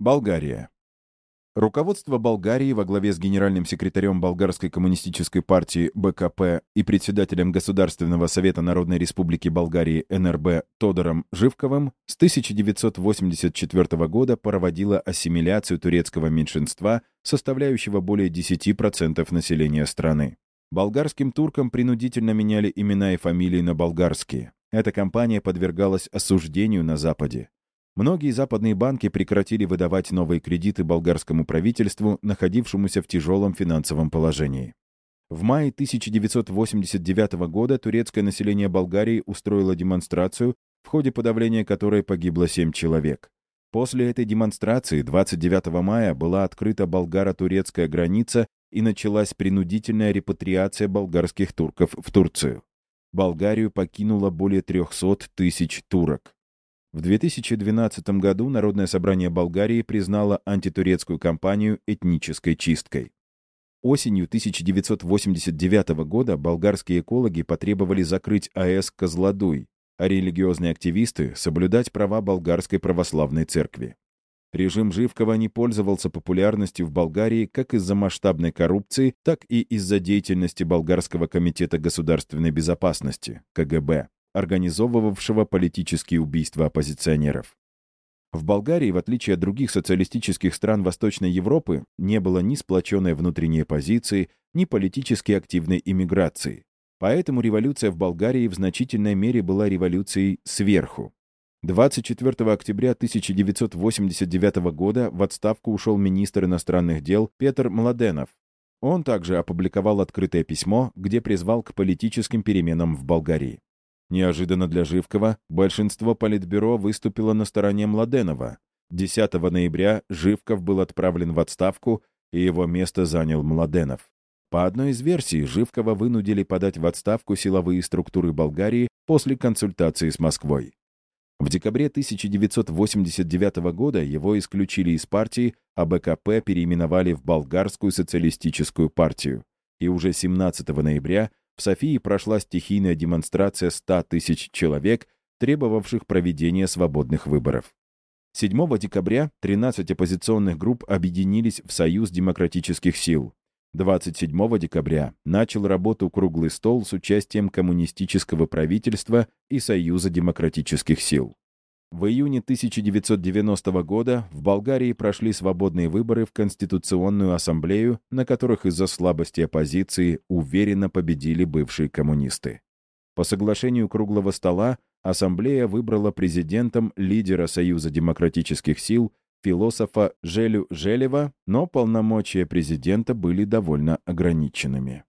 Болгария. Руководство Болгарии во главе с генеральным секретарем Болгарской коммунистической партии БКП и председателем Государственного совета Народной Республики Болгарии НРБ Тодором Живковым с 1984 года проводило ассимиляцию турецкого меньшинства, составляющего более 10% населения страны. Болгарским туркам принудительно меняли имена и фамилии на болгарские. Эта кампания подвергалась осуждению на Западе. Многие западные банки прекратили выдавать новые кредиты болгарскому правительству, находившемуся в тяжелом финансовом положении. В мае 1989 года турецкое население Болгарии устроило демонстрацию, в ходе подавления которой погибло 7 человек. После этой демонстрации 29 мая была открыта болгаро-турецкая граница и началась принудительная репатриация болгарских турков в Турцию. Болгарию покинуло более 300 тысяч турок. В 2012 году Народное собрание Болгарии признало антитурецкую кампанию этнической чисткой. Осенью 1989 года болгарские экологи потребовали закрыть АЭС Козлодуй, а религиозные активисты — соблюдать права болгарской православной церкви. Режим Живкова не пользовался популярностью в Болгарии как из-за масштабной коррупции, так и из-за деятельности Болгарского комитета государственной безопасности, КГБ организовывавшего политические убийства оппозиционеров. В Болгарии, в отличие от других социалистических стран Восточной Европы, не было ни сплоченной внутренней оппозиции, ни политически активной иммиграции. Поэтому революция в Болгарии в значительной мере была революцией сверху. 24 октября 1989 года в отставку ушел министр иностранных дел Петр Младенов. Он также опубликовал открытое письмо, где призвал к политическим переменам в Болгарии. Неожиданно для Живкова большинство политбюро выступило на стороне Младенова. 10 ноября Живков был отправлен в отставку, и его место занял Младенов. По одной из версий, Живкова вынудили подать в отставку силовые структуры Болгарии после консультации с Москвой. В декабре 1989 года его исключили из партии, а БКП переименовали в Болгарскую социалистическую партию. И уже 17 ноября в Софии прошла стихийная демонстрация 100 тысяч человек, требовавших проведения свободных выборов. 7 декабря 13 оппозиционных групп объединились в Союз демократических сил. 27 декабря начал работу круглый стол с участием коммунистического правительства и Союза демократических сил. В июне 1990 года в Болгарии прошли свободные выборы в Конституционную ассамблею, на которых из-за слабости оппозиции уверенно победили бывшие коммунисты. По соглашению круглого стола ассамблея выбрала президентом лидера Союза демократических сил философа Желю Желева, но полномочия президента были довольно ограниченными.